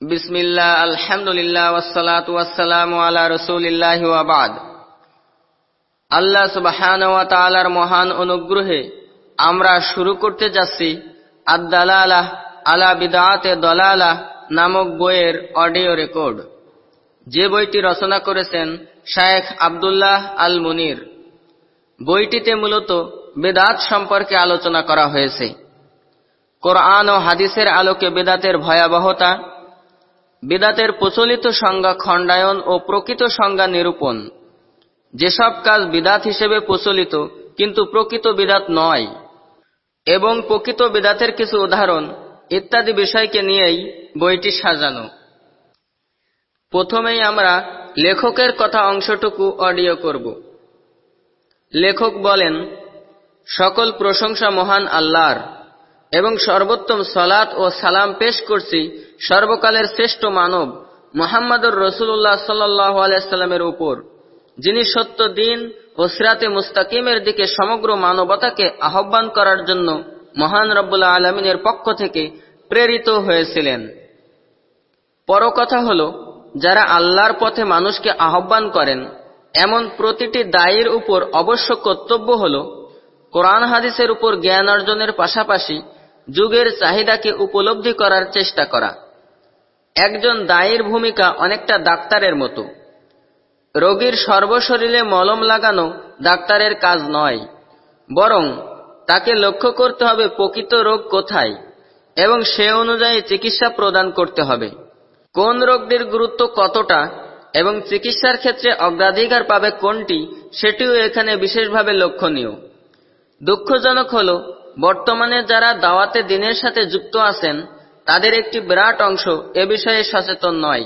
বিসমিল্লাহ, আলহামদুলিল্লাহ, ওয়াসসালাত ওয়াসসালামু আলা রসুলিল্লাহ ওয়াবাদ আল্লাহ সুবহান ওয়া মহান অনুগ্রহে আমরা শুরু করতে যাচ্ছি আদ-দালালাহ আলা বিদআতে দলালাহ নামক বইয়ের অডিও রেকর্ড। যে বইটি রচনা করেছেন শায়েখ আব্দুল্লাহ আল মুনির বইটিতে মূলত বেদাত সম্পর্কে আলোচনা করা হয়েছে। কোরআন ও হাদিসের আলোকে বেদাতের ভয়াবহতা বেদাতের প্রচলিত সংজ্ঞা খণ্ডায়ন ও প্রকৃত সংজ্ঞা নিরূপণ। যেসব কাজ বিদাত হিসেবে প্রচলিত, কিন্তু প্রকৃত বিদাত নয়। এবং প্রকৃত বিদাতের কিছু উদাহরণ ইত্যাদি বিষয়কে নিয়েই বইটি সাজানো। প্রথমেই আমরা লেখকের কথা অংশটুকু অডিও করব। লেখক বলেন, সকল প্রশংসা মহান আল্লাহর এবং সর্বোত্তম সলাত ও সালাম পেশ করছি সর্বকালের শ্রেষ্ঠ মানব মোহাম্মদুর রসুল্লাহ সাল্লাহ আলাইস্লামের উপর, যিনি সত্য দিন ও সিরাতে মুস্তাকিমের দিকে সমগ্র মানবতাকে আহ্বান করার জন্য মহান রব্বুল্লাহ আলমিনের পক্ষ থেকে প্রেরিত হয়েছিলেন। পর কথা হল, যারা আল্লাহর পথে মানুষকে আহ্বান করেন, এমন প্রতিটি দায়ের উপর অবশ্য কর্তব্য হল, কোরআন হাদিসের উপর জ্ঞান অর্জনের পাশাপাশি যুগের চাহিদাকে উপলব্ধি করার চেষ্টা করা। একজন দায়ের ভূমিকা অনেকটা ডাক্তারের মতো। রোগীর সর্বশরীরে মলম লাগানো ডাক্তারের কাজ নয়, বরং তাকে লক্ষ্য করতে হবে প্রকৃত রোগ কোথায় এবং সে অনুযায়ী চিকিৎসা প্রদান করতে হবে। কোন রোগটির গুরুত্ব কতটা এবং চিকিৎসার ক্ষেত্রে অগ্রাধিকার পাবে কোনটি সেটিও এখানে বিশেষভাবে লক্ষণীয়। দুঃখজনক হল, বর্তমানে যারা দাওয়াতে দিনের সাথে যুক্ত আছেন তাদের একটি বিরাট অংশ এ বিষয়ে সচেতন নয়।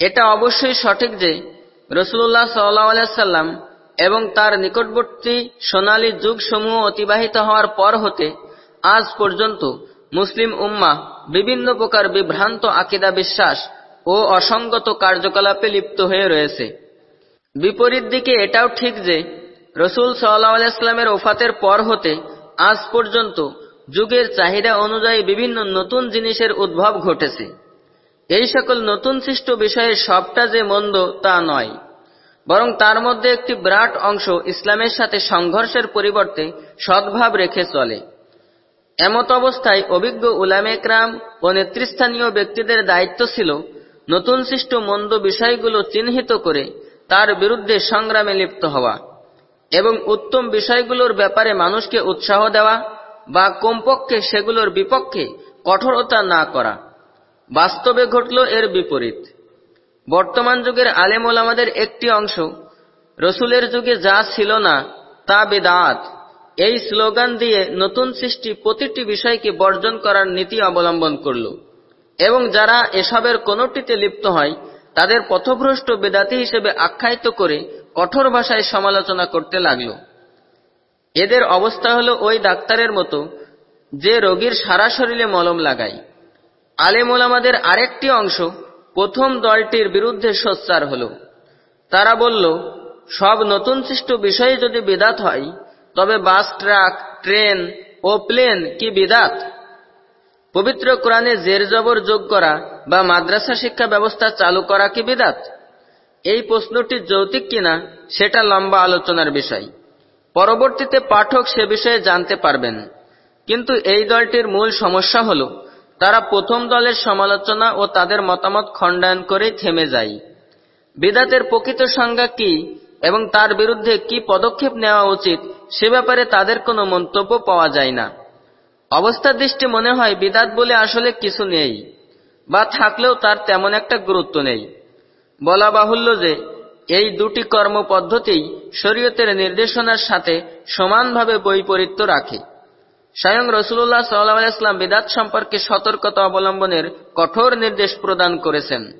এটা অবশ্যই সঠিক যে রসুল্লাহ সাল্লাম এবং তার নিকটবর্তী সোনালী যুগসমূহ অতিবাহিত হওয়ার পর হতে আজ পর্যন্ত মুসলিম উম্মা বিভিন্ন প্রকার বিভ্রান্ত আকিদা বিশ্বাস ও অসঙ্গত কার্যকলাপে লিপ্ত হয়ে রয়েছে। বিপরীত দিকে এটাও ঠিক যে রসুল সাল্লাহ আলাইস্লামের ওফাতের পর হতে আজ পর্যন্ত যুগের চাহিদা অনুযায়ী বিভিন্ন নতুন জিনিসের উদ্ভব ঘটেছে। এই সকল নতুন সৃষ্ট বিষয়ের সবটা যে মন্দ তা নয়। বরং তার মধ্যে একটি বিরাট অংশ ইসলামের সাথে সংঘর্ষের পরিবর্তে সদ্ভাব রেখে চলে। এমত অবস্থায় অভিজ্ঞ উলামেকরাম ও নেতৃস্থানীয় ব্যক্তিদের দায়িত্ব ছিল নতুন সৃষ্ট মন্দ বিষয়গুলো চিহ্নিত করে তার বিরুদ্ধে সংগ্রামে লিপ্ত হওয়া এবং উত্তম বিষয়গুলোর ব্যাপারে মানুষকে উৎসাহ দেওয়া বা কমপক্ষে সেগুলোর বিপক্ষে কঠোরতা না করা। বাস্তবে ঘটল এর বিপরীত। বর্তমান যুগের আলেম ওলামাদের একটি অংশ, রসুলের যুগে যা ছিল না, তা বেদাত। এই স্লোগান দিয়ে নতুন সৃষ্টি প্রতিটি বিষয়কে বর্জন করার নীতি অবলম্বন করল। এবং যারা এসবের কোনোটিতে লিপ্ত হয়, তাদের পথভ্রষ্ট বেদাতি হিসেবে আখ্যায়িত করে কঠোর ভাষায় সমালোচনা করতে লাগল। এদের অবস্থা হলো ওই ডাক্তারের মতো, যে রোগীর সারা শরীরে মলম লাগায়। আলেম ওলামাদের আরেকটি অংশ প্রথম দলটির বিরুদ্ধে সোচ্চার হল। তারা বলল, সব নতুন সৃষ্ট বিষয়ে যদি বিদাত হয়, তবে বাস, ট্রাক, ট্রেন ও প্লেন কি বিদাত? পবিত্র কোরআনে জের জবর যোগ করা বা মাদ্রাসা শিক্ষা ব্যবস্থা চালু করা কি বিদাত? এই প্রশ্নটি যৌতিক কিনা, সেটা লম্বা আলোচনার বিষয়। পরবর্তীতে পাঠক সে বিষয়ে জানতে পারবেন। কিন্তু এই দলটির মূল সমস্যা হল, তারা প্রথম দলের সমালোচনা ও তাদের মতামত খণ্ডায়ন করেই থেমে যায়। বিদাতের প্রকৃত সংজ্ঞা কি এবং তার বিরুদ্ধে কি পদক্ষেপ নেওয়া উচিত সে ব্যাপারে তাদের কোনো মন্তব্য পাওয়া যায় না। অবস্থার দৃষ্টি মনে হয় বিদাত বলে আসলে কিছু নেই, বা থাকলেও তার তেমন একটা গুরুত্ব নেই। বলা বাহুল্য যে এই দুটি কর্মপদ্ধতিই শরীয়তের নির্দেশনার সাথে সমানভাবে বৈপরীত্য রাখে। স্বয়ং রসুল্লাহ সাল্লাহাম বিদাত সম্পর্কে সতর্কতা অবলম্বনের কঠোর নির্দেশ প্রদান করেছেন।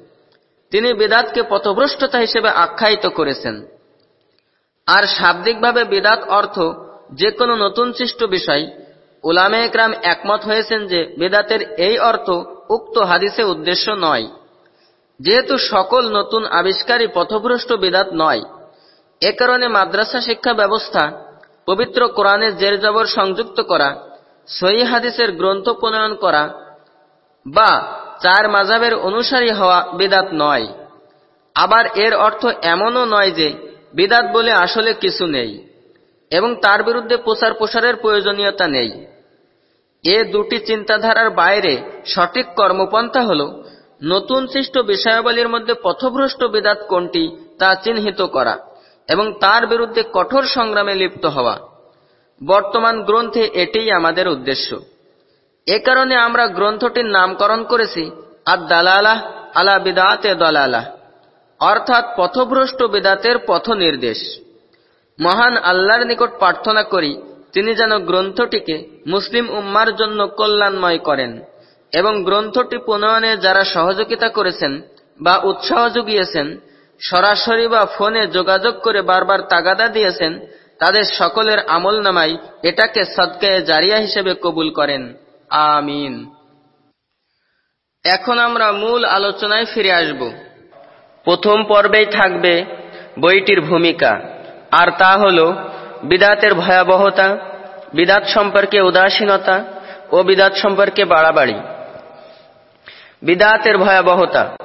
তিনি বিদাতকে পথভ্রষ্টতা হিসেবে আখ্যায়িত করেছেন। আর শাব্দিকভাবে বিদাত অর্থ যে কোনো নতুন সৃষ্ট বিষয়। উলামে একরাম একমত হয়েছেন যে বেদাতের এই অর্থ উক্ত হাদিসে উদ্দেশ্য নয়। যেহেতু সকল নতুন আবিষ্কারই পথভ্রষ্ট বেদাত নয়, এ কারণে মাদ্রাসা শিক্ষা ব্যবস্থা, পবিত্র কোরআনের জের জবর সংযুক্ত করা, সহি হাদিসের গ্রন্থ প্রণয়ন করা, বা চার মাজাবের অনুসারী হওয়া বিদাত নয়। আবার এর অর্থ এমনও নয় যে বিদাত বলে আসলে কিছু নেই, এবং তার বিরুদ্ধে প্রচার প্রসারের প্রয়োজনীয়তা নেই। এ দুটি চিন্তাধারার বাইরে সঠিক কর্মপন্থা হল নতুন সৃষ্ট বিষয়াবলীর মধ্যে পথভ্রষ্ট বিদাত কোনটি তা চিহ্নিত করা এবং তার বিরুদ্ধে কঠোর সংগ্রামে লিপ্ত হওয়া। বর্তমান গ্রন্থে এটিই আমাদের উদ্দেশ্য। এ কারণে আমরা গ্রন্থটির নামকরণ করেছি আদ দালালাহ আলা বিদাতে দলালাহ, অর্থাৎ পথভ্রষ্ট বিদাতের পথ নির্দেশ মহান আল্লাহর নিকট প্রার্থনা করি, তিনি যেন গ্রন্থটিকে মুসলিম উম্মার জন্য কল্যাণময় করেন। এবং গ্রন্থটি প্রণয়নে যারা সহযোগিতা করেছেন বা উৎসাহ জুগিয়েছেন, সরাসরি বা ফোনে যোগাযোগ করে বারবার তাগাদা দিয়েছেন, তাদের সকলের আমল নামাই এটাকে সদকায়ে জারিয়া হিসেবে কবুল করেন। আমিন। এখন আমরা মূল আলোচনায় ফিরে আসব। প্রথম পর্বেই থাকবে বইটির ভূমিকা, আর তা হল বিদাতের ভয়াবহতা, বিদাত সম্পর্কে উদাসীনতা ও বিদাত সম্পর্কে বাড়াবাড়ি। বিদাতের ভয়াবহতা।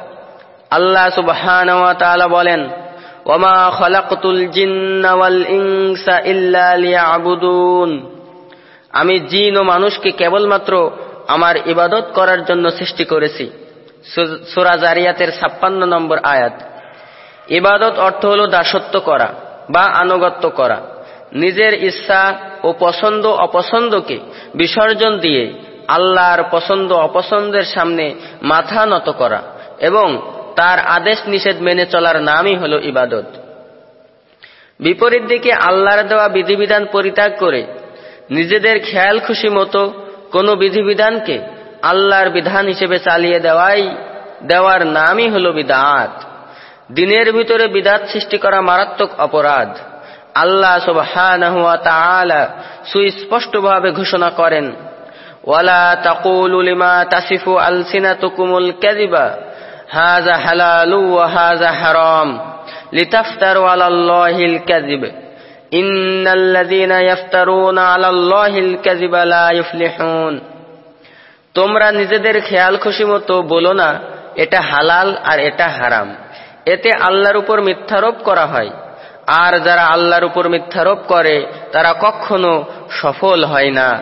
আল্লাহ সুবহান বলেন ইল্লা আমি জিন ও মানুষকে কেবলমাত্র আমার ইবাদত করার জন্য সৃষ্টি করেছি। সুরা জারিয়াতের ছাপ্পান্ন নম্বর আয়াত। ইবাদত অর্থ হল দাসত্ব করা বা আনুগত্য করা। নিজের ইচ্ছা ও পছন্দ অপছন্দকে বিসর্জন দিয়ে আল্লাহর পছন্দ অপছন্দের সামনে মাথা নত করা এবং তার আদেশ নিষেধ মেনে চলার নামই হল ইবাদত। বিপরীত দিকে আল্লাহর দেওয়া বিধিবিধান পরিত্যাগ করে নিজেদের খেয়াল খুশি মতো কোনো বিধিবিধানকে আল্লাহর বিধান হিসেবে চালিয়ে দেওয়াই, দেওয়ার নামই হল বিদাত। দিনের ভিতরে বিদাত সৃষ্টি করা মারাত্মক অপরাধ। আল্লাহ তাআলা সুস্পষ্টভাবে ঘোষণা করেন ওয়ালা তাকুলু লিমা তাসিফু আলসিনাতুকুমুল কাযিবা, হাযা হালালু ওয়া হাযা হারাম, লিতাফতারু আলাল্লাহিল কাযিব। ইন্নাল্লাযীনা ইয়াফতারুনা আলাল্লাহিল কাযিবা লা ইফলিহুন। তোমরা নিজেদের খেয়াল খুশি মতো বলো না, এটা হালাল আর এটা হারাম। এতে আল্লাহর উপর মিথ্যারোপ করা হয়। আর যারা আল্লাহর উপর মিথ্যারোপ করে, তারা কখনো সফল হয় না।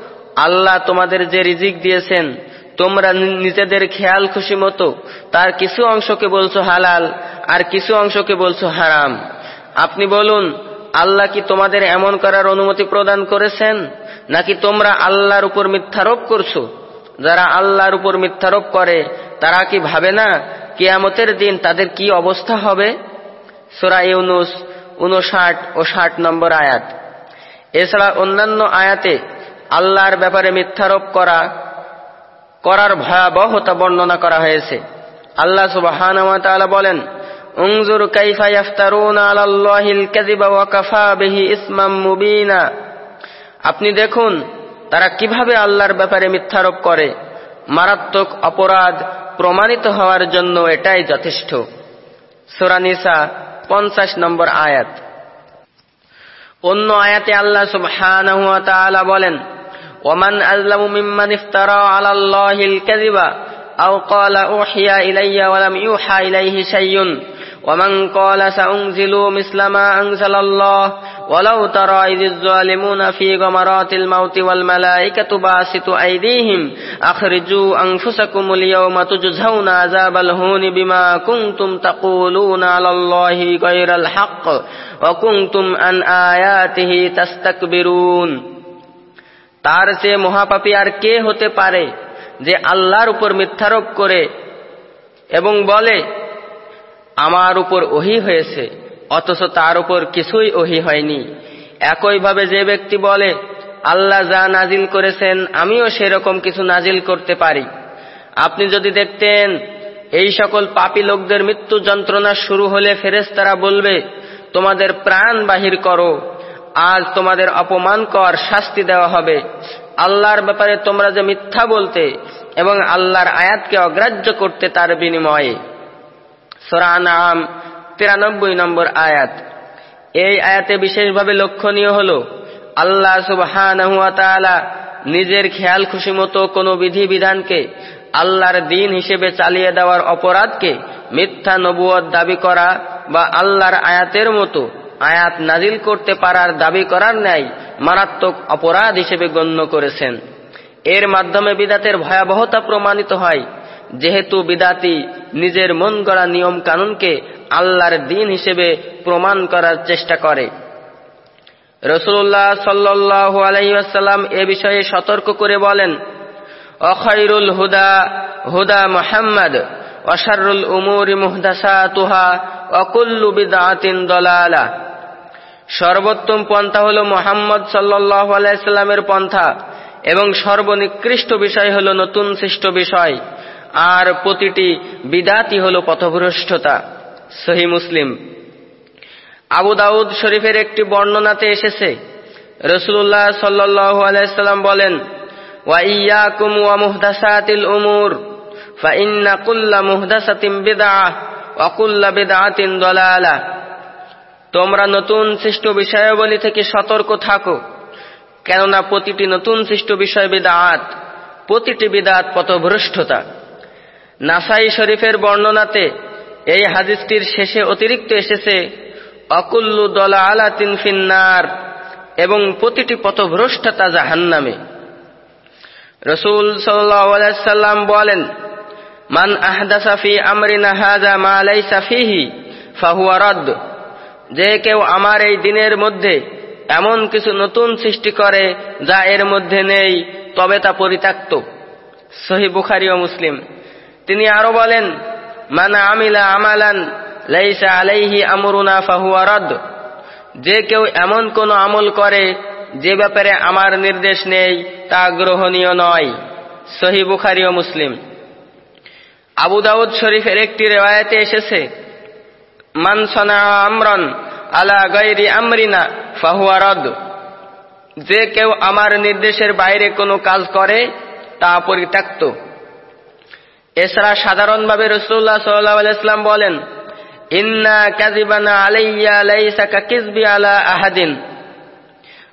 আল্লাহ তোমাদের যে রিজিক দিয়েছেন, তোমরা নিজেদের খেয়াল খুশি মতো, তার কিছু অংশকে বলছো হালাল, আর কিছু অংশকে বলছো হারাম। আপনি বলুন, আল্লাহ কি তোমাদের এমন করার অনুমতি প্রদান করেছেন, নাকি তোমরা আল্লাহর উপর মিথ্যারোপ করছ? যারা আল্লাহর উপর মিথ্যারোপ করে, তারা কি ভাবে না কেয়ামতের দিন তাদের কি অবস্থা হবে? সোরা ইউনুস উনষাট ও ষাট নম্বর আয়াত। এছাড়া অন্যান্য আয়াতে আল্লাহর ব্যাপারে মিথ্যারোপ করা, করার ভয়াবহতা বর্ণনা করা হয়েছে। আল্লাহ সুবহান বলেন আপনি দেখুন, তারা কীভাবে আল্লাহর ব্যাপারে মিথ্যারোপ করে। মারাত্মক অপরাধ প্রমাণিত হওয়ার জন্য এটাই যথেষ্ট। সোরানিসা পঞ্চাশ নম্বর আয়াত। অন্য আয়াতে আল্লাহ সুবহানাহু ওয়া তাআলা বলেন ومن أظلم ممن افترى على الله الكذب أو قال أوحي إلي ولم يوحى إليه شيء ومن قال سأنزل مثل ما أنزل الله ولو ترى إذ الظالمون في غمرات الموت والملائكة باسط أيديهم أخرجوا أنفسكم اليوم تجزون عذاب الهون بما كنتم تقولون على الله غير الحق وكنتم عن آياته تستكبرون তার চেয়ে মহাপাপী আর কে হতে পারে যে আল্লাহর উপর মিথ্যারোপ করে এবং বলে, আমার উপর ওহি হয়েছে, অথচ তার উপর কিছুই ওহি হয়নি। একইভাবে যে ব্যক্তি বলে, আল্লাহ যা নাজিল করেছেন, আমিও সেরকম কিছু নাজিল করতে পারি। আপনি যদি দেখতেন, এই সকল পাপী লোকদের মৃত্যু যন্ত্রণা শুরু হলে ফেরেস্তারা বলবে, তোমাদের প্রাণ বাহির করো। আজ তোমাদের অপমান কর, শাস্তি দেওয়া হবে। আল্লাহর ব্যাপারে তোমরা যে মিথ্যা বলতে এবং আল্লাহর আয়াতকে অগ্রাহ্য করতে তার বিনিময়ে। সোরান আম তিরানব্বই নম্বর আয়াত। এই আয়াতে বিশেষভাবে লক্ষণীয় হল, আল্লাহ সুবাহ নিজের খেয়াল খুশি মতো কোনো বিধিবিধানকে আল্লাহর দিন হিসেবে চালিয়ে দেওয়ার অপরাধকে মিথ্যা নবুয়ত দাবি করা বা আল্লাহর আয়াতের মতো আয়াত নাজিল করতে পারার দাবি করার ন্যায় মারাত্মক অপরাধ হিসেবে গণ্য করেছেন। এর মাধ্যমে বিদাতের ভয়াবহতা প্রমাণিত হয়। যেহেতু বিদাতি নিজের মন গড়া নিয়ম কানুনকে আল্লাহর দিন হিসেবে প্রমাণ করার চেষ্টা করে। রসুল্লাহ সাল্লাহ আলাইসাল্লাম এ বিষয়ে সতর্ক করে বলেন অখৈরুল হুদা হুদা মোহাম্মদ অশারুল উমুরি মুহদাসাতুহা অকুল্লু বিদাতিন দলালা। সর্বোত্তম পন্থা হল মোহাম্মদ সাল্লাহ আলাইস্লামের পন্থা, এবং সর্বনিকৃষ্ট বিষয় হল নতুন সৃষ্ট বিষয়, আর প্রতিটি বিদাতি হল পথভ্রষ্টতা। সহি মুসলিম। আবু দাউদ শরীফের একটি বর্ণনাতে এসেছে রসুল্লাহ সাল্লাহ আলাইসাল্লাম বলেন ওয়াইয়াকুম ওয়া মুহদাসাতিল উমুর, ফাইন্না কুল্লা মুহদাসাতিম বিদআহ, ওয়া কুল্লা বিদআতিন দালালা। তোমরা নতুন সৃষ্ট বিষয়াবলী থেকে সতর্ক থাকো। কেননা প্রতিটি নতুন সৃষ্ট বিষয় বিদাত, প্রতিটি বিদাত পথভ্রষ্টতা। নাসাই শরীফের বর্ণনাতে এই হাদিসটির শেষে অতিরিক্ত এসেছে, অকুল্লু দলা আলা ফিন্নার এবং প্রতিটি পথভ্রষ্টতা জাহান্নামে। রসুল সাল্লাম বলেন, মান আহদাসাফি আমরিনা হাজা মা লাইসা ফিহি, ফাহুয়া রদ্দ যে কেউ আমার এই দিনের মধ্যে এমন কিছু নতুন সৃষ্টি করে যা এর মধ্যে নেই, তবে তা পরিত্যক্ত। সহি বুখারি ও মুসলিম। তিনি আরও বলেন, মানা আমিলা আমালান, লাইসা আলাইহি আমরুনা ফাহুয়া রদ। যে কেউ এমন কোন আমল করে যে ব্যাপারে আমার নির্দেশ নেই, তা গ্রহণীয় নয়। সহি বুখারি ও মুসলিম। আবু দাউদ শরীফের একটি রেওয়ায়তে এসেছে আলা আমরিনা, ফাহুয়া রদ। যে কেউ আমার নির্দেশের বাইরে কোনো কাজ করে, তা পরিত্যক্ত। এছাড়া সাধারণভাবে রসুল্লাহ সাল্লাহ আলাইসলাম বলেন, ইন্না কাজিবানা আলাইয়া লাইসা কাকিজবি আলা আহাদিন।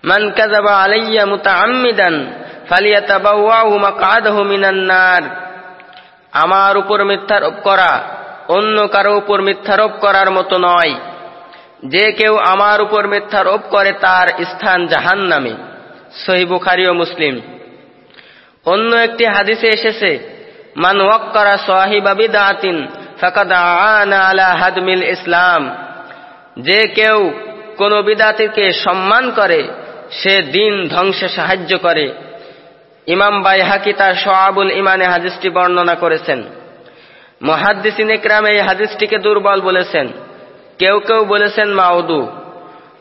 মান কাজাবা আলাইয়া মুতাআম্মিদান ফালিয়াতাবাওয়াহু মাকআদাহু মিনান নার। আমার উপর মিথ্যারোপ করা অন্য কারও উপর মিথ্যারোপ করার মতো নয়। যে কেউ আমার উপর মিথ্যারোপ করে তার স্থান জাহান নামে সহি বুখারি ও মুসলিম। অন্য একটি হাদিসে এসেছে, মান ওয়াক্কারা সাহিবা বিদাতিন ফাকাদ আনা আলা হাদমিল ইসলাম। যে কেউ কোন বিদাতিকে সম্মান করে, সে দিন ধ্বংসে সাহায্য করে। ইমাম বাইহাকি তার সোয়াবুল ইমানে হাদিসটি বর্ণনা করেছেন। মহাদ্দিসিন ইকরাম এই হাদিসটিকে দুর্বল বলেছেন। কেউ কেউ বলেছেন মাউদু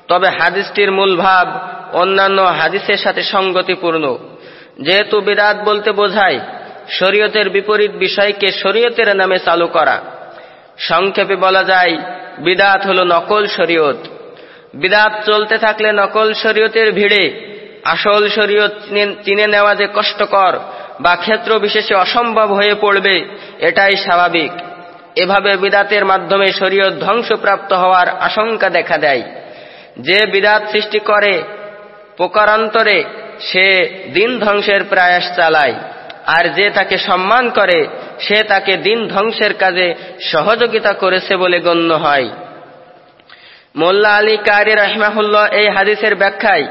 তবে হাদিসটির মূল ভাব অন্যান্য হাদিসের সাথে সঙ্গতিপূর্ণ। যেহেতু বিদাত বলতে বোঝায়, শরীয়তের বিপরীত বিষয়কে শরীয়তের নামে চালু করা। সংক্ষেপে বলা যায় বিদাত হল নকল শরীয়ত। বিদাত চলতে থাকলে নকল শরীয়তের ভিড়ে, আসল শরীয়ত চিনে নেওয়া যে কষ্টকর বা ক্ষেত্র বিশেষে অসম্ভব হয়ে পড়বে, এটাই স্বাভাবিক। এভাবে বিদাতের মাধ্যমে শরীয়ত ধ্বংসপ্রাপ্ত হওয়ার আশঙ্কা দেখা দেয়। যে বিদাত সৃষ্টি করে প্রকারান্তরে সে দিন ধ্বংসের প্রয়াস চালায়। আর যে তাকে সম্মান করে, সে তাকে দিন ধ্বংসের কাজে সহযোগিতা করেছে বলে গণ্য হয়। মোল্লা আলী কারি রহমাহুল্লাহ এই হাদিসের ব্যাখ্যায়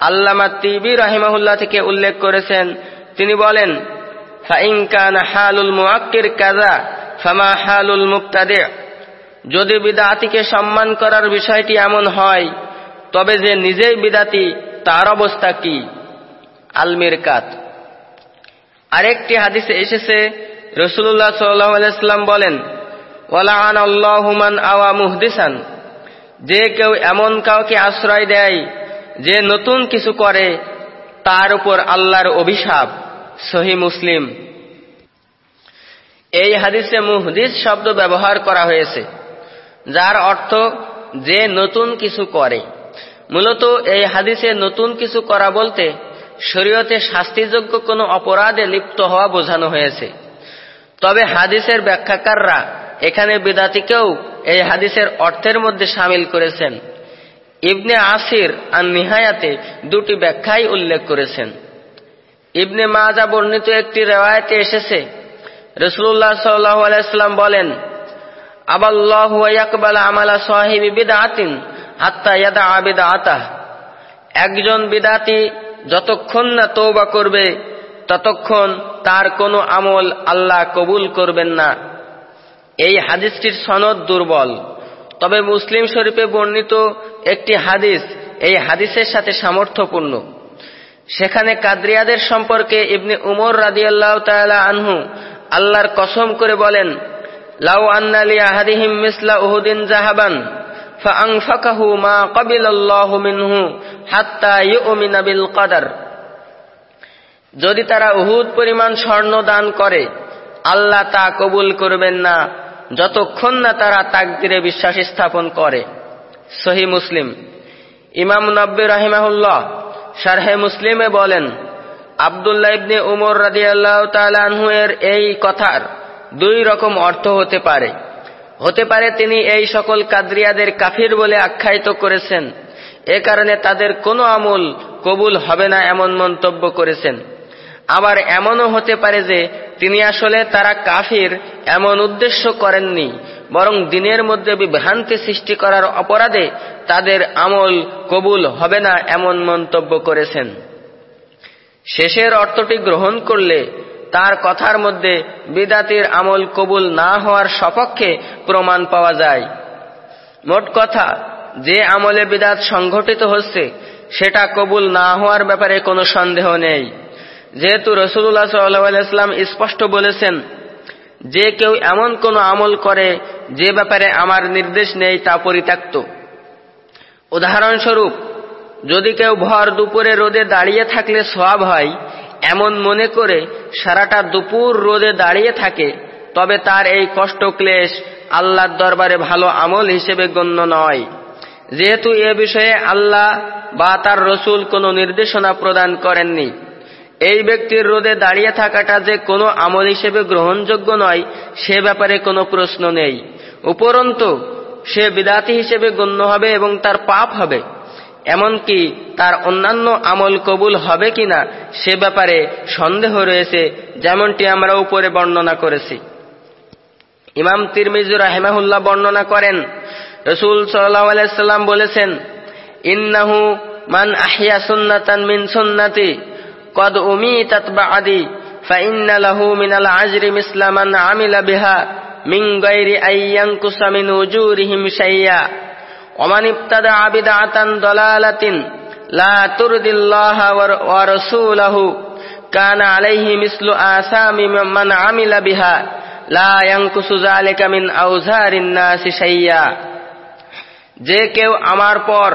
আল্লামা তিবি রহিমাহুল্লাহ থেকে উল্লেখ করেছেন তিনি বলেন হালুল কাজা মুক্তাদে যদি বিদাতিকে সম্মান করার বিষয়টি এমন হয়, তবে যে নিজেই বিদাতি, তার অবস্থা কি? আলমির কাত আরেকটি হাদিসে এসেছে রসুল্লাহ সাল্লাম বলেন ওলাহান আল্লাহমান আওয়া মুহদিসান। যে কেউ এমন কাউকে আশ্রয় দেয়, যে নতুন কিছু করে, তার উপর আল্লাহর অভিশাপ। সহি মুসলিম। এই হাদিসে মুহদিস শব্দ ব্যবহার করা হয়েছে, যার অর্থ যে নতুন কিছু করে। মূলত এই হাদিসে নতুন কিছু করা বলতে শরীয়তে শাস্তিযোগ্য কোনো অপরাধে লিপ্ত হওয়া বোঝানো হয়েছে। তবে হাদিসের ব্যাখ্যাকাররা এখানে বিদাতিকেও এই হাদিসের অর্থের মধ্যে সামিল করেছেন। ইবনে আসির আর নিহায়াতে দুটি ব্যাখ্যাই উল্লেখ করেছেন। ইবনে মাজা বর্ণিত একটি রেওয়ায়তে এসেছে। রসুল্লাহ সাল্লাহ আলাইস্লাম বলেন, আবাল্লাহ ইয়াকবাল আমালা সাহিবি বিদাতিন হাত্তা ইয়াদা আবিদা আতাহ একজন বিদাতি যতক্ষণ না তৌবা করবে, ততক্ষণ তার কোনো আমল আল্লাহ কবুল করবেন না। এই হাদিসটির সনদ দুর্বল। তবে মুসলিম শরীফে বর্ণিত একটি হাদিস এই হাদিসের সাথে সামর্থ্যপূর্ণ। সেখানে কাদরিয়াদের সম্পর্কে ইবনে উমর রাদিয়াল্লাহ আনহু আল্লাহর কসম করে বলেন, লাউ আন্নালি আহাদিহিম মিসলা উহুদিন জাহাবান যদি তারা উহুদ পরিমাণ স্বর্ণ দান করে, আল্লাহ তা কবুল করবেন না যতক্ষণ না তারা তাকদিরে বিশ্বাস স্থাপন করে। সহি মুসলিম। ইমাম নব্বে রাহিমাহুল্লাহ শারহে মুসলিমে বলেন, আবদুল্লাহ ইবনে উমর রাদিয়াল্লাহ তালানহু এর এই কথার দুই রকম অর্থ হতে পারে। হতে পারে তিনি এই সকল কাদরিয়াদের কাফির বলে আখ্যায়িত করেছেন। এ কারণে তাদের কোনো আমল কবুল হবে না এমন মন্তব্য করেছেন। আবার এমনও হতে পারে যে তিনি আসলে তারা কাফির এমন উদ্দেশ্য করেননি বরং দিনের মধ্যে বিভ্রান্তি সৃষ্টি করার অপরাধে তাদের আমল কবুল হবে না এমন মন্তব্য করেছেন। শেষের অর্থটি গ্রহণ করলে তার কথার মধ্যে বিদাতির আমল কবুল না হওয়ার সপক্ষে প্রমাণ পাওয়া যায়। মোট কথা, যে আমলে বিদাত সংঘটিত হচ্ছে, সেটা কবুল না হওয়ার ব্যাপারে কোনো সন্দেহ নেই। যেহেতু রসুল্লাহ সাল্লাম স্পষ্ট বলেছেন যে কেউ এমন কোনো আমল করে যে ব্যাপারে আমার নির্দেশ নেই তা পরিত্যক্ত। উদাহরণস্বরূপ, যদি কেউ ভর দুপুরে রোদে দাঁড়িয়ে থাকলে সব হয়, এমন মনে করে সারাটা দুপুর রোদে দাঁড়িয়ে থাকে, তবে তার এই কষ্ট ক্লেশ আল্লাহর দরবারে ভালো আমল হিসেবে গণ্য নয়। যেহেতু এ বিষয়ে আল্লাহ বা তার রসুল কোনো নির্দেশনা প্রদান করেননি। এই ব্যক্তির রোদে দাঁড়িয়ে থাকাটা যে কোনো আমল হিসেবে গ্রহণযোগ্য নয়, সে ব্যাপারে কোনো প্রশ্ন নেই। উপরন্তু, সে বিদাতি হিসেবে গণ্য হবে এবং তার পাপ হবে। এমনকি তার অন্যান্য আমল কবুল হবে কিনা, সে ব্যাপারে সন্দেহ রয়েছে, যেমনটি আমরা উপরে বর্ণনা করেছি। ইমাম তিরমিজুর রাহেমাহুল্লাহ বর্ণনা করেন, রসুল সাল্লাম বলেছেন, ইন্নাহু মান আহিয়া সুন্নাতান মিন সুন্নাতি। কদ উমি তাতবাদি فإن له من العجر مثل من عمل بها من غير أن ينقص من أجورهم شيئا ومن ابتدع بدعة ضلالة لا ترضي الله ورسوله كان عليه مثل آثام من عمل بها لا ينقص ذلك من أوزار الناس شيئا যে কেউ আমার পর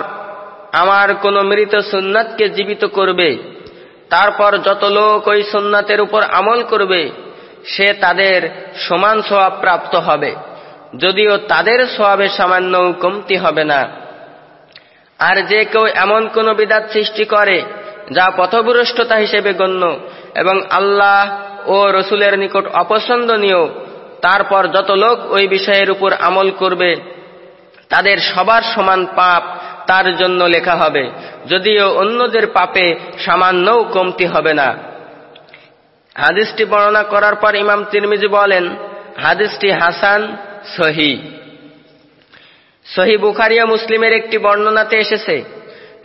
আমার কোন মৃত সুন্নাতকে জীবিত করবে তারপর যত লোক ওই সুন্নাতের উপর আমল করবে, সে তাদের সমান স্বভাব প্রাপ্ত হবে। যদিও তাদের স্বভাবে সামান্য কমতি হবে না। আর যে কেউ এমন কোন বিদাত সৃষ্টি করে, যা পথভ্রষ্টতা হিসেবে গণ্য এবং আল্লাহ ও রসুলের নিকট অপছন্দনীয়, তারপর যত লোক ওই বিষয়ের উপর আমল করবে, তাদের সবার সমান পাপ তার জন্য লেখা হবে, যদিও অন্যদের পাপে সামান্যও কমতি হবে না। হাদিসটি বর্ণনা করার পর ইমাম তিরমিজি বলেন, হাদিসটি হাসান, সহি। সহি বুখারিয়া মুসলিমের একটি বর্ণনাতে এসেছে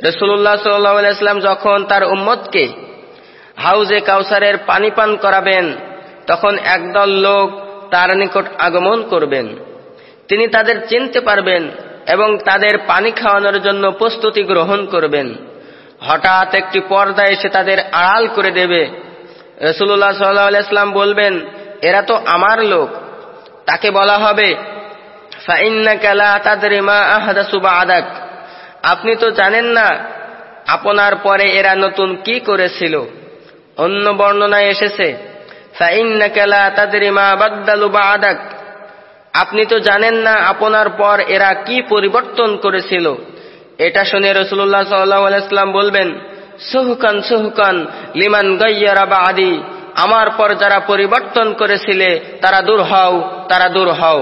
রসুল্লাহ সাল্লাম যখন তার উম্মতকে হাউজে কাউসারের পানি পান করাবেন, তখন একদল লোক তার নিকট আগমন করবেন। তিনি তাদের চিনতে পারবেন এবং তাদের পানি খাওয়ানোর জন্য প্রস্তুতি গ্রহণ করবেন। হঠাৎ একটি পর্দা এসে তাদের আড়াল করে দেবে। রসুল্লাহ সাল্লাম বলবেন, এরা তো আমার লোক। তাকে বলা হবে আপনি তো জানেন না, আপনার পরে এরা নতুন কি করেছিল। অন্য বর্ণনায় এসেছে আপনি তো জানেন না আপনার পর এরা কি পরিবর্তন করেছিল। এটা শুনে রসুল্লাহ সাল্লাম বলবেন, সুহুকান সুহুকান লিমান গাইয়ারা বা আদি আমার পর যারা পরিবর্তন করেছিলে, তারা দূর হও, তারা দূর হও।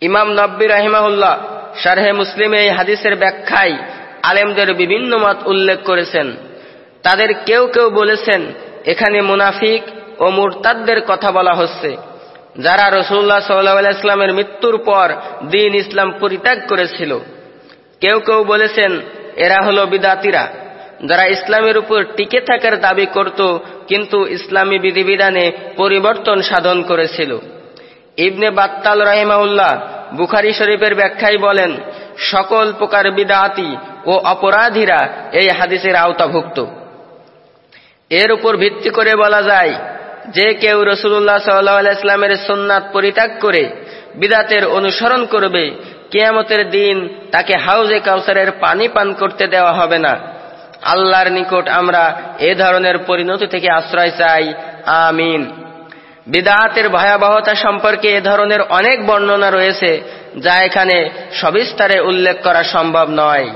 ইমাম নব্বী রাহিমাহুল্লাহ শারহে মুসলিমে এই হাদিসের ব্যাখ্যায় আলেমদের বিভিন্ন মত উল্লেখ করেছেন। তাদের কেউ কেউ বলেছেন, এখানে মুনাফিক ও মুরতাদদের কথা বলা হচ্ছে। যারা রসুল্লাহ সাল্লাহ ইসলামের মৃত্যুর পর দিন ইসলাম পরিত্যাগ করেছিল, কেউ কেউ বলেছেন এরা হলো বিদাতিরা। যারা ইসলামের উপর টিকে থাকার দাবি করত, কিন্তু ইসলামী বিধিবিধানে পরিবর্তন সাধন করেছিল। ইবনে বাত্তাল রাহিমাউল্লাহ বুখারি শরীফের ব্যাখ্যায় বলেন, সকল প্রকার বিদাতি ও অপরাধীরা এই হাদিসের আওতাভুক্ত। এর উপর ভিত্তি করে বলা যায় যে কেউ রসুল্লাহ সাল্লাহ ইসলামের সোননাথ পরিত্যাগ করে বিদাতের অনুসরণ করবে, কেয়ামতের দিন তাকে হাউজে কাউসারের পানি পান করতে দেওয়া হবে না। আল্লাহর নিকট আমরা এ ধরনের পরিণতি থেকে আশ্রয় চাই। আমিন। বিদাতের ভয়াবহতা সম্পর্কে এ ধরনের অনেক বর্ণনা রয়েছে, যা এখানে সবিস্তারে উল্লেখ করা সম্ভব নয়।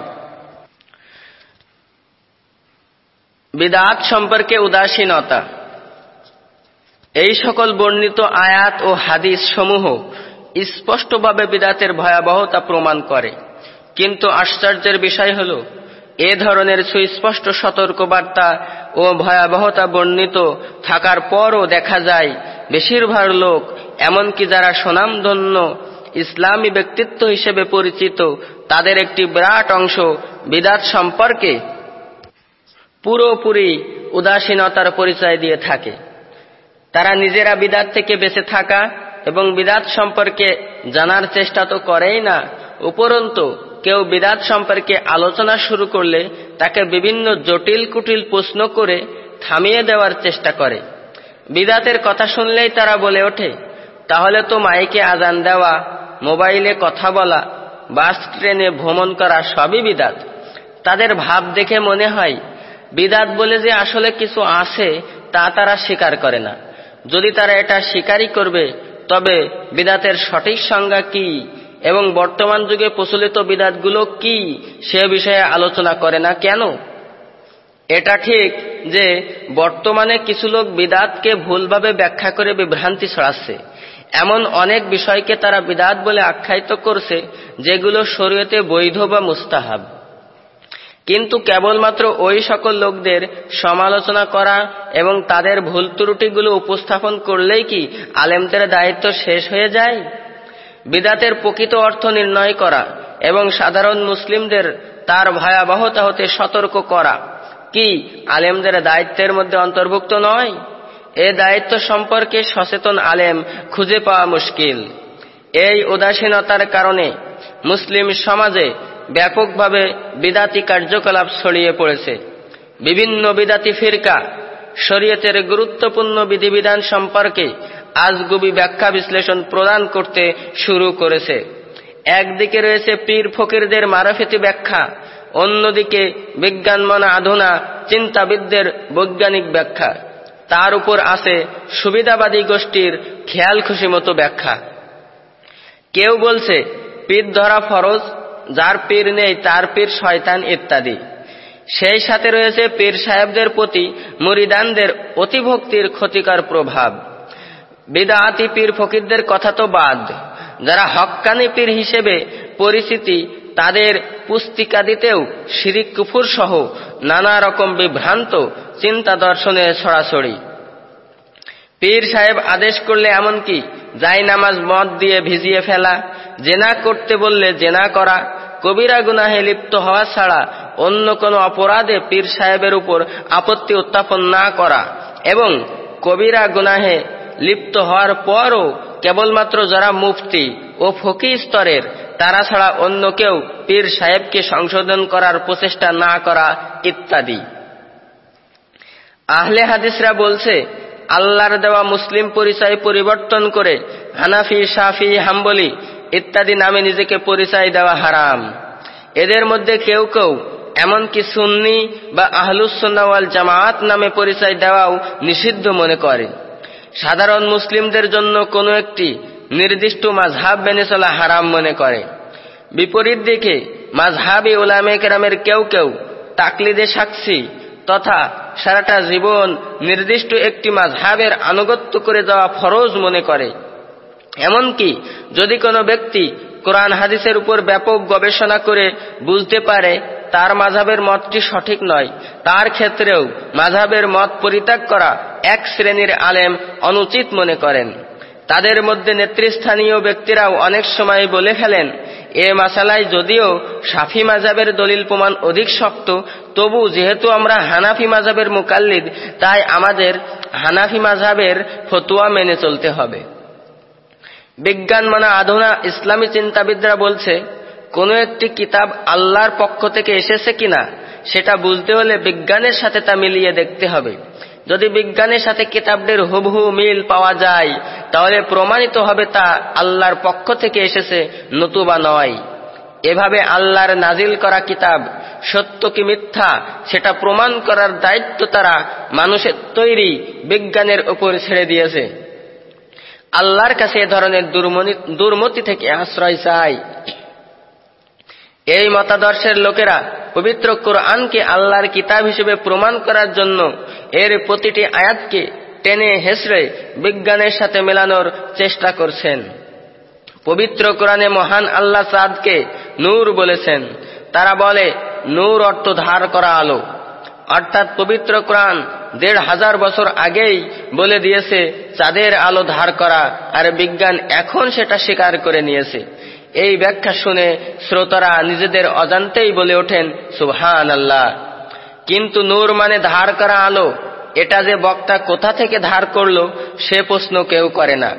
বিদাত সম্পর্কে উদাসীনতা। এই সকল বর্ণিত আয়াত ও হাদিস সমূহ স্পষ্টভাবে বিদাতের ভয়াবহতা প্রমাণ করে। কিন্তু আশ্চর্যের বিষয় হল, এ ধরনের সুস্পষ্ট সতর্কবার্তা ও ভয়াবহতা বর্ণিত থাকার পরও দেখা যায়, বেশিরভাগ লোক, এমনকি যারা সুনামধন্য ইসলামী ব্যক্তিত্ব হিসেবে পরিচিত, তাদের একটি বিরাট অংশ বিদাত সম্পর্কে পুরোপুরি উদাসীনতার পরিচয় দিয়ে থাকে। তারা নিজেরা বিদাত থেকে বেঁচে থাকা এবং বিদাত সম্পর্কে জানার চেষ্টা তো করেই না। উপরন্তু, কেউ বিদাত সম্পর্কে আলোচনা শুরু করলে তাকে বিভিন্ন জটিল কুটিল প্রশ্ন করে থামিয়ে দেওয়ার চেষ্টা করে। বিদাতের কথা শুনলেই তারা বলে ওঠে, তাহলে তো মাইকে আজান দেওয়া, মোবাইলে কথা বলা, বাস ট্রেনে ভ্রমণ করা সবই বিদাত। তাদের ভাব দেখে মনে হয়, বিদাত বলে যে আসলে কিছু আছে তা তারা স্বীকার করে না। যদি তারা এটা স্বীকারই করবে, তবে বিদাতের সঠিক সংজ্ঞা কি এবং বর্তমান যুগে প্রচলিত বিদাতগুলো কি সে বিষয়ে আলোচনা করে না কেন? এটা ঠিক যে বর্তমানে কিছু লোক বিদাতকে ভুলভাবে ব্যাখ্যা করে বিভ্রান্তি ছড়াচ্ছে। এমন অনেক বিষয়কে তারা বিদাত বলে আখ্যায়িত করছে, যেগুলো শরীয়তে বৈধ বা মুস্তাহাব। কিন্তু কেবলমাত্র ওই সকল লোকদের সমালোচনা করা এবং তাদের ভুল ত্রুটিগুলো উপস্থাপন করলেই কি আলেমদের দায়িত্ব শেষ হয়ে যায়? বিদাতের প্রকৃত অর্থ নির্ণয় করা এবং সাধারণ মুসলিমদের তার ভয়াবহতা হতে সতর্ক করা কি আলেমদের দায়িত্বের মধ্যে অন্তর্ভুক্ত নয়? এ দায়িত্ব সম্পর্কে সচেতন আলেম খুঁজে পাওয়া মুশকিল। এই উদাসীনতার কারণে মুসলিম সমাজে ব্যাপকভাবে বিদাতি কার্যকলাপ ছড়িয়ে পড়েছে। বিভিন্ন বিদাতি ফিরকা, শরীয়তের গুরুত্বপূর্ণ বিধিবিধান সম্পর্কে আজগুবি ব্যাখ্যা বিশ্লেষণ প্রদান করতে শুরু করেছে। একদিকে রয়েছে পীর ফকিরদের মারাফেতি ব্যাখ্যা, অন্যদিকে বিজ্ঞানমনা আধুনা চিন্তাবিদদের বৈজ্ঞানিক ব্যাখ্যা। তার উপর আছে সুবিধাবাদী গোষ্ঠীর খেয়াল খুশি মতো ব্যাখ্যা। কেউ বলছে, পীর ধরা ফরজ যার পীর নেই, তার পীর শয়তান ইত্যাদি। সেই সাথে রয়েছে পীর সাহেবদের প্রতি মুরিদানদের অতিভক্তির ক্ষতিকর প্রভাব। বিদাতি পীর ফকিরদের কথা তো বাদ। যারা হক্কানি পীর হিসেবে পরিচিতি, তাদের পুস্তিকা দিতেও শিরিক কুফুর সহ নানা রকম বিভ্রান্ত চিন্তা দর্শনে ছড়াছড়ি পীর সাহেব আদেশ করলে এমনকি যাই নামাজ মদ দিয়ে ভিজিয়ে ফেলা জেনা করতে বললে জেনা করা, কবিরা গুনাহে লিপ্ত হওয়া ছাড়া অন্য কোনো অপরাধে পীর সাহেবের উপর আপত্তি উত্থাপন না করা এবং কবিরা গুনাহে লিপ্ত হওয়ার পরও কেবলমাত্র যারা মুফতি ও ফকি স্তরের, তারা ছাড়া অন্য কেউ পীর সাহেবকে সংশোধন করার প্রচেষ্টা না করা ইত্যাদি। আহলে হাদিসরা বলছে, আল্লাহর দেওয়া মুসলিম পরিচয় পরিবর্তন করে হানাফি সাফি হাম্বলি ইত্যাদি নামে নিজেকে পরিচয় দেওয়া হারাম। এদের মধ্যে কেউ কেউ, এমনকি সুন্নি বা আহলুসন্নাওয়াল জামায়াত নামে পরিচয় দেওয়াও নিষিদ্ধ মনে করে। সাধারণ মুসলিমদের জন্য কোনো একটি নির্দিষ্ট মাঝহাব মেনে চলা হারাম মনে করে। বিপরীত দিকে মাঝহাবি ওলামে কেরামের কেউ কেউ তাকলিদে সাক্ষী তথা সারাটা জীবন নির্দিষ্ট একটি মাঝহাবের আনুগত্য করে যাওয়া ফরজ মনে করে। এমনকি যদি কোনো ব্যক্তি কোরআন হাদিসের উপর ব্যাপক গবেষণা করে বুঝতে পারে, তার মাঝাবের মতটি সঠিক নয়, তার ক্ষেত্রেও মাঝাবের মত পরিত্যাগ করা এক শ্রেণির আলেম অনুচিত মনে করেন। তাদের মধ্যে নেতৃস্থানীয় ব্যক্তিরাও অনেক সময় বলে ফেলেন, এ মাসালায় যদিও সাফি মাজাবের দলিল প্রমাণ অধিক শক্ত, তবু যেহেতু আমরা হানাফি মাজাবের মোকাল্লিদ, তাই আমাদের হানাফি মাজাবের ফতুয়া মেনে চলতে হবে। বিজ্ঞান মানা আধুনা, ইসলামী চিন্তাবিদরা বলছে, কোনো একটি কিতাব আল্লাহর পক্ষ থেকে এসেছে কিনা, সেটা বুঝতে হলে বিজ্ঞানের সাথে তা মিলিয়ে দেখতে হবে। যদি বিজ্ঞানের সাথে কিতাবদের হুবহু মিল পাওয়া যায়, তাহলে প্রমাণিত হবে তা আল্লাহর পক্ষ থেকে এসেছে, নতুবা নয়। এভাবে আল্লাহর নাজিল করা কিতাব সত্য কি মিথ্যা, সেটা প্রমাণ করার দায়িত্ব তারা মানুষের তৈরি বিজ্ঞানের উপর ছেড়ে দিয়েছে। আল্লাহর কাছে এ ধরনের দুর্মতি থেকে আশ্রয় চায় এই মতাদর্শের লোকেরা পবিত্র কোরআনকে আল্লাহর কিতাব হিসেবে প্রমাণ করার জন্য এর প্রতিটি আয়াতকে টেনে হেসড়ে বিজ্ঞানের সাথে মেলানোর চেষ্টা করছেন। পবিত্র কোরআনে মহান আল্লাহ সাদকে নূর বলেছেন। তারা বলে, নূর অর্থ ধার করা আলো। অর্থাৎ পবিত্র কোরআন দেড় হাজার বছর আগেই বলে দিয়েছে, চাঁদের আলো ধার করা আর বিজ্ঞান এখন সেটা স্বীকার করে নিয়েছে। এই ব্যাখ্যা শুনে শ্রোতারা নিজেদের অজান্তেই বলে ওঠেন সুবহান আল্লাহ কিন্তু নূর মানে ধার করা আলো। এটা যে বক্তা কোথা থেকে ধার করল, সে প্রশ্ন কেউ করে না।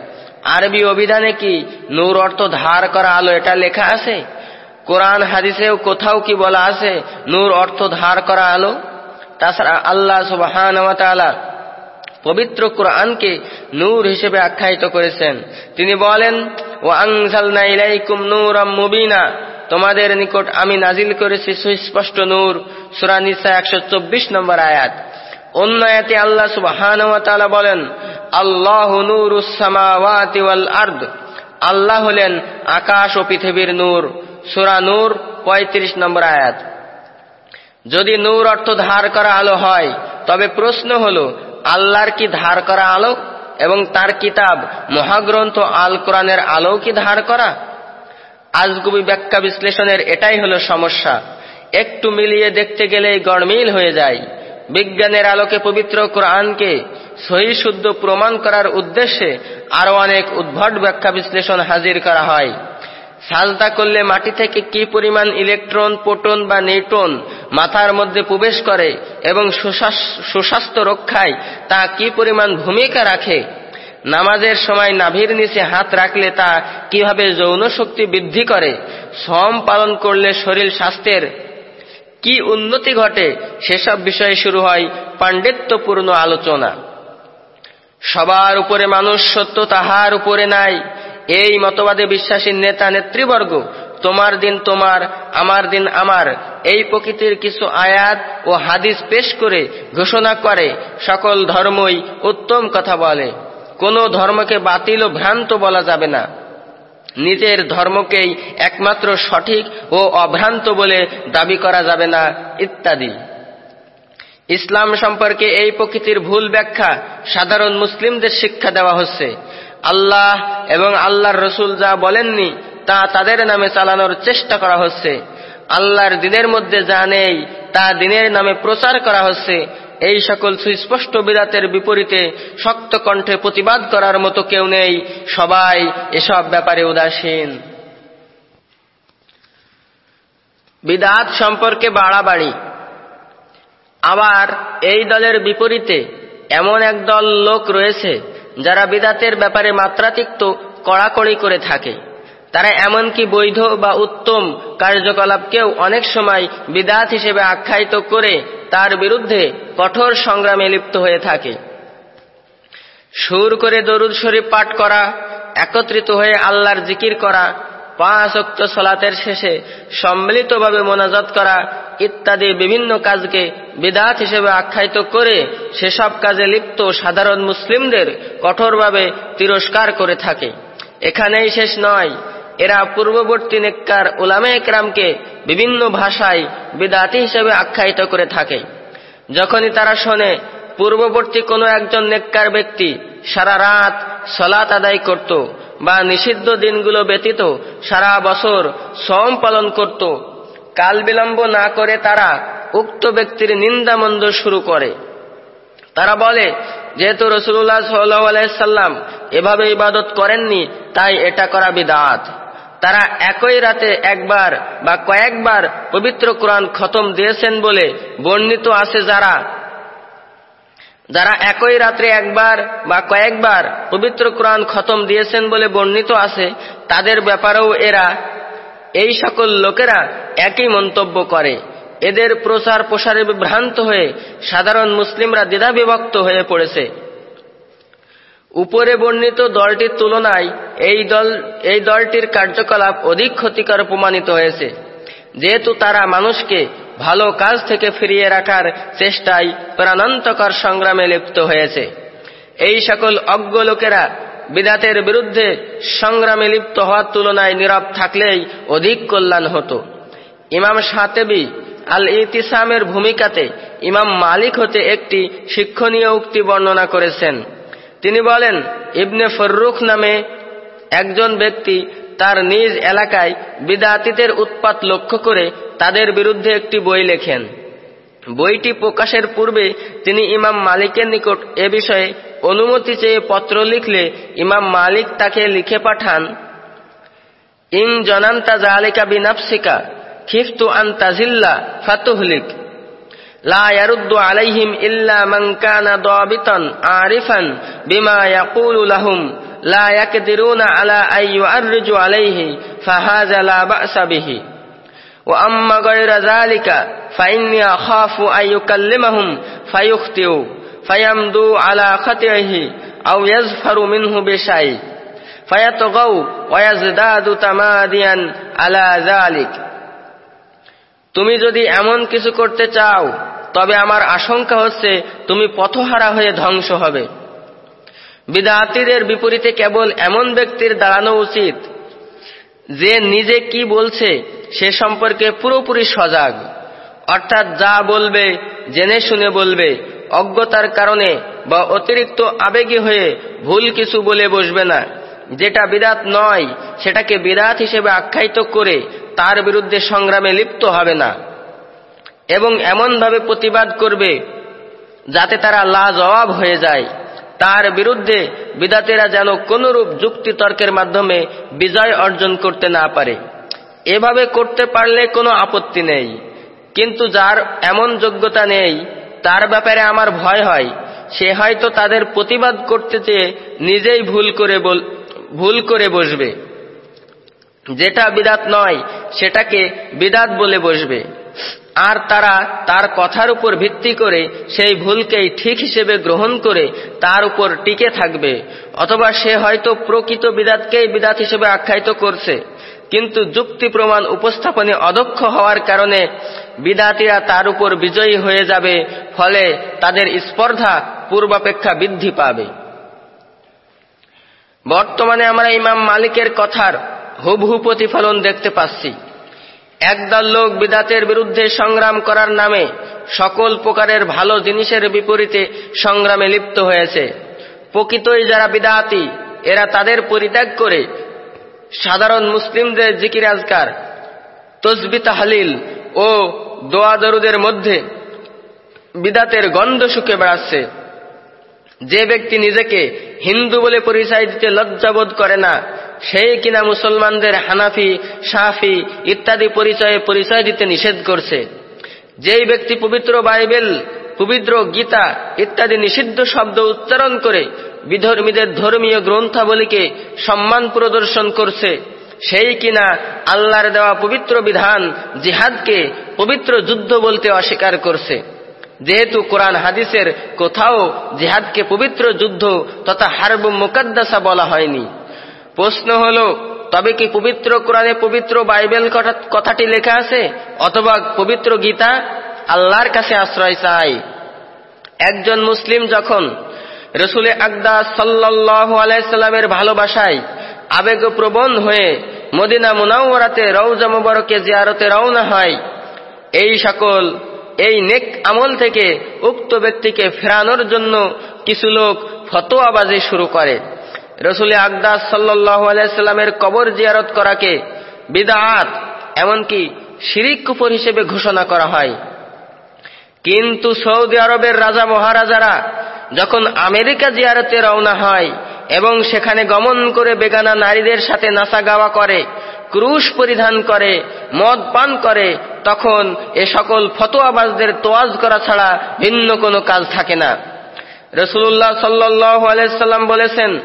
আরবি অভিধানে কি নূর অর্থ ধার করা আলো এটা লেখা আছে? কোরআন হাদিসেও কোথাও কি বলা আছে, নূর অর্থ ধার করা আলো? তাছাড়া আল্লাহ সুবাহান পবিত্র কোরআনকে নূর হিসেবে আখ্যায়িত করেছেন। তিনি বলেন ও আংসালনা মুবিনা। তোমাদের নিকট আমি নাজিল করেছি সুস্পষ্ট নূর সুরানিসা একশো চব্বিশ নম্বর আয়াত। অন্য আয়াতে আল্লাহ সুবাহান বলেন, আল্লাহ ওয়াল আর্দ। আল্লাহ হলেন আকাশ ও পৃথিবীর নূর, সুরা নূর পঁয়ত্রিশ নম্বর আয়াত। যদি নূর অর্থ ধার করা আলো হয়, তবে প্রশ্ন হল, আল্লাহর কি ধার করা আলো এবং তার কিতাব মহাগ্রন্থ আল কোরআনের আলো কি ধার করা? আজগুবি ব্যাখ্যা বিশ্লেষণের এটাই হলো সমস্যা। একটু মিলিয়ে দেখতে গেলেই গড়মিল হয়ে যায়। বিজ্ঞানের আলোকে পবিত্র কোরআনকে সহি শুদ্ধ প্রমাণ করার উদ্দেশ্যে আরও অনেক উদ্ভট ব্যাখ্যা বিশ্লেষণ হাজির করা হয়। সাজদা করলে মাটি থেকে কি পরিমাণ ইলেকট্রন পোটন বা নিউটন মাথার মধ্যে প্রবেশ করে এবং সুস্বাস্থ্য রক্ষায় তা কি পরিমাণ ভূমিকা রাখে? নামাজের সময় নাভির নিচে হাত রাখলে তা কীভাবে যৌন শক্তি বৃদ্ধি করে? সম পালন করলে শরীর স্বাস্থ্যের কি উন্নতি ঘটে? সেসব বিষয়ে শুরু হয় পাণ্ডিত্যপূর্ণ আলোচনা। সবার উপরে মানুষ সত্য তাহার উপরে নাই। এই মতবাদে বিশ্বাসী নেতা নেতৃবর্গ, তোমার দিন তোমার, আমার দিন আমার, এই প্রকৃতির কিছু আয়াত ও হাদিস পেশ করে ঘোষণা করে, সকল ধর্মই উত্তম কথা বলে। কোন ধর্মকে বাতিল ও ভ্রান্ত বলা যাবে না। নিজের ধর্মকেই একমাত্র সঠিক ও অভ্রান্ত বলে দাবি করা যাবে না, ইত্যাদি। ইসলাম সম্পর্কে এই প্রকৃতির ভুল ব্যাখ্যা সাধারণ মুসলিমদের শিক্ষা দেওয়া হচ্ছে। আল্লাহ এবং আল্লাহর রসুল যা বলেননি, তা তাদের নামে চালানোর চেষ্টা করা হচ্ছে। আল্লাহর দিনের মধ্যে যা নেই, তা দিনের নামে প্রচার করা হচ্ছে। এই সকল সুস্পষ্ট বিরাতের বিপরীতে শক্ত কণ্ঠে প্রতিবাদ করার মতো কেউ নেই। সবাই এসব ব্যাপারে উদাসীন। বিদাত সম্পর্কে বাড়াবাড়ি। আবার এই দলের বিপরীতে এমন এক দল লোক রয়েছে যারা বিদাতের ব্যাপারে মাত্রাতিক্ত কড়াকড়ি করে থাকে, তারা এমনকি বৈধ বা উত্তম কার্যকলাপকেও অনেক সময় বিদাত হিসেবে আখ্যায়িত করে তার বিরুদ্ধে কঠোর সংগ্রামে লিপ্ত হয়ে থাকে। সুর করে দরুদ শরীফ পাঠ করা, একত্রিত হয়ে আল্লাহর জিকির করা পাঁচ অক্ত সলাতের শেষে সম্মিলিতভাবে মোনাজাত করা ইত্যাদি বিভিন্ন কাজকে বিদাত হিসেবে আখ্যায়িত করে সেসব কাজে লিপ্ত সাধারণ মুসলিমদের কঠোরভাবে তিরস্কার করে থাকে। এখানেই শেষ নয়, এরা পূর্ববর্তী নেককার উলামে একরামকে বিভিন্ন ভাষায় বিদাতি হিসেবে আখ্যায়িত করে থাকে। যখনই তারা শোনে, পূর্ববর্তী কোনো একজন নেককার ব্যক্তি সারা রাত সলাত আদায় করত বা নিষিদ্ধ দিনগুলো ব্যতীত সারা বছর সম পালন করত। কাল বিলম্ব না করে তারা উক্ত ব্যক্তির নিন্দামন্দ শুরু করে। তারা বলে, যেহেতু রসুল্লাহ সাল্লাম এভাবে ইবাদত করেননি, তাই এটা করা বিদাত। তারা একই রাতে একবার বা কয়েকবার পবিত্র কোরআন খতম দিয়েছেন বলে বর্ণিত আছে যারা যারা একই রাত্রে একবার বা কয়েকবার পবিত্র কোরআন খতম দিয়েছেন বলে বর্ণিত আছে, তাদের ব্যাপারেও এরা এই সকল লোকেরা একই মন্তব্য করে। এদের প্রচার প্রসারে বিভ্রান্ত হয়ে সাধারণ মুসলিমরা দ্বিধা বিভক্ত হয়ে পড়েছে। উপরে বর্ণিত দলটির তুলনায় এই দল, এই দলটির কার্যকলাপ অধিক ক্ষতিকর প্রমাণিত হয়েছে। যেহেতু তারা মানুষকে ভালো কাজ থেকে ফিরিয়ে রাখার চেষ্টায় প্রাণান্তকর সংগ্রামে লিপ্ত হয়েছে। এই সকল অজ্ঞ লোকেরা বিদাতের বিরুদ্ধে সংগ্রামে লিপ্ত হওয়ার তুলনায় নীরব থাকলেই অধিক কল্যাণ হতো। ইমাম সাতেবি আল ইতিসামের ভূমিকাতে ইমাম মালিক হতে একটি শিক্ষণীয় উক্তি বর্ণনা করেছেন। তিনি বলেন, ইবনে ফররুখ নামে একজন ব্যক্তি তার নিজ এলাকায় বিদাতিদের উৎপাত লক্ষ্য করে তাদের বিরুদ্ধে একটি বই লেখেন। বইটি প্রকাশের পূর্বে তিনি ইমাম মালিকের নিকট এ বিষয়ে অনুমতি চেয়ে পত্র লিখলে ইমাম মালিক তাকে লিখে পাঠান, ইং জনান্তা জালিকা বিনাফসিকা, খিফতু আন তাজিল্লা ফাতুহলিক। আলাইহিম ইল্লা মান কানা দাবিতান আরিফান বিমা ইয়াকুলু লাহুম লা ইয়াকদিরুনা আলা আই ইউআররিজু আলাইহি ফাহাযা লা বা'সা বিহি وأما غير ذلك فإني أخاف أن يكلمهم فيخطئوا فيمدوا على خطئه أو يزفر منه بشيء فيطغوا ويزداد تماديا على ذلك তুমি যদি এমন কিছু করতে চাও তবে আমার আশঙ্কা হচ্ছে তুমি পথহারা হয়ে ধ্বংস হবে। বিদাতিদের বিপরীতে কেবল এমন ব্যক্তির দাঁড়ানো উচিত, যে নিজে কি বলছে সে সম্পর্কে পুরোপুরি সজাগ। অর্থাৎ যা বলবে, জেনে শুনে বলবে, অজ্ঞতার কারণে বা অতিরিক্ত আবেগী হয়ে ভুল কিছু বলে বসবে না। যেটা বিরাট নয়, সেটাকে বিরাট হিসেবে আখ্যায়িত করে তার বিরুদ্ধে সংগ্রামে লিপ্ত হবে না। এবং এমনভাবে প্রতিবাদ করবে যাতে তারা লাজবাব হয়ে যায়। তার বিরুদ্ধে বিদাতেরা যেন কোনরূপ যুক্তি তর্কের মাধ্যমে বিজয় অর্জন করতে না পারে। এভাবে করতে পারলে কোনো আপত্তি নেই। কিন্তু যার এমন যোগ্যতা নেই, তার ব্যাপারে আমার ভয় হয়। সে হয়তো তাদের প্রতিবাদ করতে চেয়ে নিজেই ভুল করে ভুল করে বসবে। যেটা বিদাত নয়, সেটাকে বিদাত বলে বসবে। আর তারা তার কথার উপর ভিত্তি করে সেই ভুলকেই ঠিক হিসেবে গ্রহণ করে তার উপর টিকে থাকবে, অথবা সে হয়তো প্রকৃত বিদাতকেই বিদাত হিসেবে আখ্যায়িত করছে। কিন্তু যুক্তি প্রমাণ উপস্থাপনে অদক্ষ হওয়ার কারণে বিদাতিরা তার উপর বিজয়ী হয়ে যাবে, ফলে তাদের স্পর্ধা পূর্বাপেক্ষা বৃদ্ধি পাবে। বর্তমানে আমরা ইমাম মালিকের কথার হুবহু প্রতিফলন দেখতে পাচ্ছি। একদল লোক বিদাতের বিরুদ্ধে সংগ্রাম করার নামে সকল প্রকারের ভালো জিনিসের বিপরীতে সংগ্রামে লিপ্ত হয়েছে। প্রকৃতই যারা বিদাতি, এরা তাদের পরিত্যাগ করে সাধারণ মুসলিমদের জিকির আজকার, তসবি তাহলিল ও দোয়া দরুদের মধ্যে বিদাতের গন্ধ শুকে বেড়াচ্ছে। যে ব্যক্তি নিজেকে হিন্দু বলে পরিচয় দিতে লজ্জাবোধ করে না সেই কিনা মুসলমানদের হানাফি, সাফি ইত্যাদি পরিচয়ে পরিচয় দিতে নিষেধ করছে। যেই ব্যক্তি পবিত্র বাইবেল, পবিত্র গীতা ইত্যাদি নিষিদ্ধ শব্দ উচ্চারণ করে বিধর্মীদের ধর্মীয় গ্রন্থাবলীকে সম্মান প্রদর্শন করছে, সেই কিনা আল্লাহর দেওয়া পবিত্র বিধান জিহাদকে পবিত্র যুদ্ধ বলতে অস্বীকার করছে। যেহেতু কোরআন হাদিসের কোথাও জিহাদকে পবিত্র যুদ্ধ তথা হারব মুকদ্দাসা বলা হয়নি। প্রশ্ন হল, তবে কি পবিত্র কোরআনে পবিত্র বাইবেল কথা- কথাটি লেখা আছে? অথবা পবিত্র গীতা? আল্লাহর কাছে আশ্রয় চাই। একজন মুসলিম যখন রসুলে আকদা সাল্লাহ আলাইসাল্লামের ভালোবাসায় আবেগপ্রবণ হয়ে মদিনা মুনাওয়ারাতে রৌজা মুবারকে জিয়ারতে রওনা হয়, এই সকল, এই নেক আমল থেকে উক্ত ব্যক্তিকে ফেরানোর জন্য কিছু লোক ফতোয়াবাজি শুরু করে। রসুল আকদাস সাল্লাহ কবর জিয়ারত করাকে বিদাত, এমনকি শিরিক কুফর হিসেবে ঘোষণা করা হয়। কিন্তু সৌদি আরবের রাজা মহারাজারা যখন আমেরিকা জিয়ারতে রওনা হয় এবং সেখানে গমন করে বেগানা নারীদের সাথে নাচা গাওয়া করে, ক্রুশ পরিধান করে, মদ পান করে, তখন এ সকল ফতোয়াবাজদের তোয়াজ করা ছাড়া ভিন্ন কোনো কাজ থাকে না। রসুল্লাহ সাল্লাহ আলাইসাল্লাম বলেছেন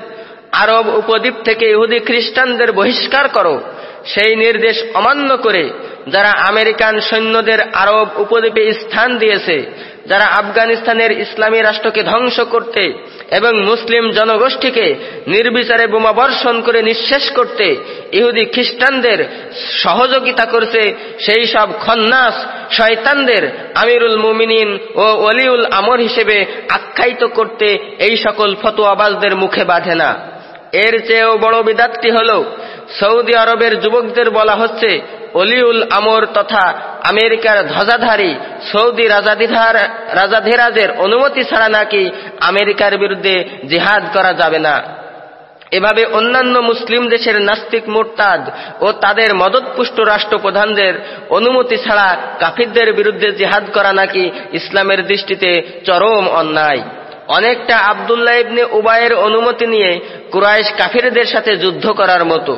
আরব উপদ্বীপ থেকে ইহুদি খ্রিস্টানদের বহিষ্কার করো। সেই নির্দেশ অমান্য করে যারা আমেরিকান সৈন্যদের আরব উপদ্বীপে স্থান দিয়েছে, যারা আফগানিস্তানের ইসলামী রাষ্ট্রকে ধ্বংস করতে এবং মুসলিম জনগোষ্ঠীকে নির্বিচারে বোমাবর্ষণ করে নিঃশেষ করতে ইহুদি খ্রিস্টানদের সহযোগিতা করছে, সেই সব খন্নাস শয়তানদের আমিরুল মুমিনিন ও অলিউল আমর হিসেবে আখ্যায়িত করতে এই সকল ফতোয়াবাজদের মুখে বাঁধে না। এর চেয়েও বড় বিদাতটি হল, সৌদি আরবের যুবকদের বলা হচ্ছে, অলিউল আমর তথা আমেরিকার ধ্বজাধারী সৌদি রাজাধিধার রাজাধিরাজের অনুমতি ছাড়া নাকি আমেরিকার বিরুদ্ধে জিহাদ করা যাবে না। এভাবে অন্যান্য মুসলিম দেশের নাস্তিক মোরতাদ ও তাদের মদতপুষ্ট রাষ্ট্রপ্রধানদের অনুমতি ছাড়া কাফিরদের বিরুদ্ধে জিহাদ করা নাকি ইসলামের দৃষ্টিতে চরম অন্যায়। অনেকটা আবদুল্লাহ ইবনে উবায়ের অনুমতি নিয়ে কুরাইশ কাফিরদের সাথে যুদ্ধ করার মতো।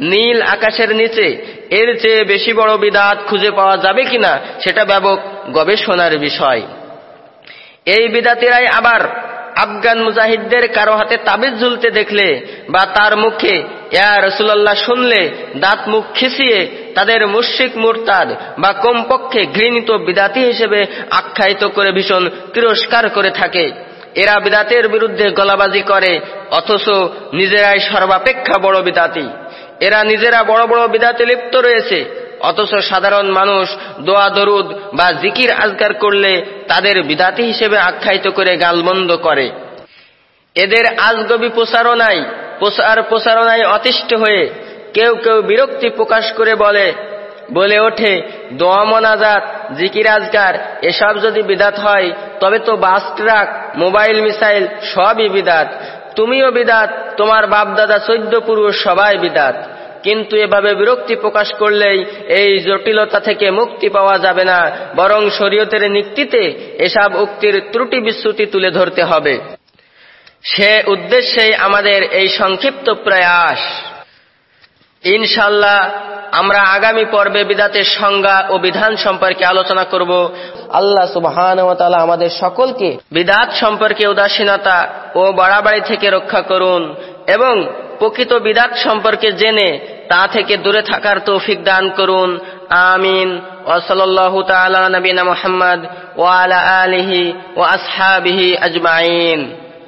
নীল আকাশের নিচে এর চেয়ে বেশি বড় বিদাত খুঁজে পাওয়া যাবে কিনা সেটা ব্যাপক গবেষণার বিষয়। এই বিদাতিরাই আবার আফগান মুজাহিদদের কারও হাতে তাবিজ ঝুলতে দেখলে বা তার মুখে, ইয়া রসুল্লাহ শুনলে দাঁত মুখ খিসিয়ে তাদের মুশিক মুরতাদ বা কমপক্ষে ঘৃণিত বিদাতি হিসেবে আখ্যায়িত করে ভীষণ তিরস্কার করে থাকে। এরা বিদাতের বিরুদ্ধে গলাবাজি করে, অথচ নিজেরাই সর্বাপেক্ষা বড় বিদাতি। এরা নিজেরা বড় বড় বিদাতে লিপ্ত রয়েছে, অথচ সাধারণ মানুষ দোয়া, দরুদ বা জিকির আজগার করলে তাদের বিদাতি হিসেবে আখ্যায়িত করে গালবন্ধ করে। এদের আজগবি প্রচারণায় প্রচার প্রচারণায় অতিষ্ঠ হয়ে, কেউ কেউ বিরক্তি প্রকাশ করে বলে বলে ওঠে, দোয়া মনাজাত, জিকির আজগার এসব যদি বিদাত হয়, তবে তো বাস, ট্রাক, মোবাইল, মিসাইল সবই বিদাত। তুমিও বিদাত, তোমার বাপদাদা চৈদ্য পুরুষ সবাই বিদাত। কিন্তু এভাবে বিরক্তি প্রকাশ করলেই এই জটিলতা থেকে মুক্তি পাওয়া যাবে না, বরং শরীয়তের নিক্তিতে এসব উক্তির ত্রুটি বিচ্যুতি তুলে ধরতে হবে। সে উদ্দেশ্যেই আমাদের এই সংক্ষিপ্ত প্রয়াস। ইনশাল্লাহ আমরা আগামী পর্বে বিদাতের সংজ্ঞা ও বিধান সম্পর্কে আলোচনা করব। আল্লাহ সুবহান আমাদের সকলকে বিদাত সম্পর্কে উদাসীনতা ও বাড়াবাড়ি থেকে রক্ষা করুন এবং প্রকৃত বিদাত সম্পর্কে জেনে তা থেকে দূরে থাকার তৌফিক দান করুন। আমিন। ওসলাল্লাহু তাআলা নবীনা মোহাম্মদ ওয়া আলা আলিহি ওয়া আসহাবিহি আজমাইন।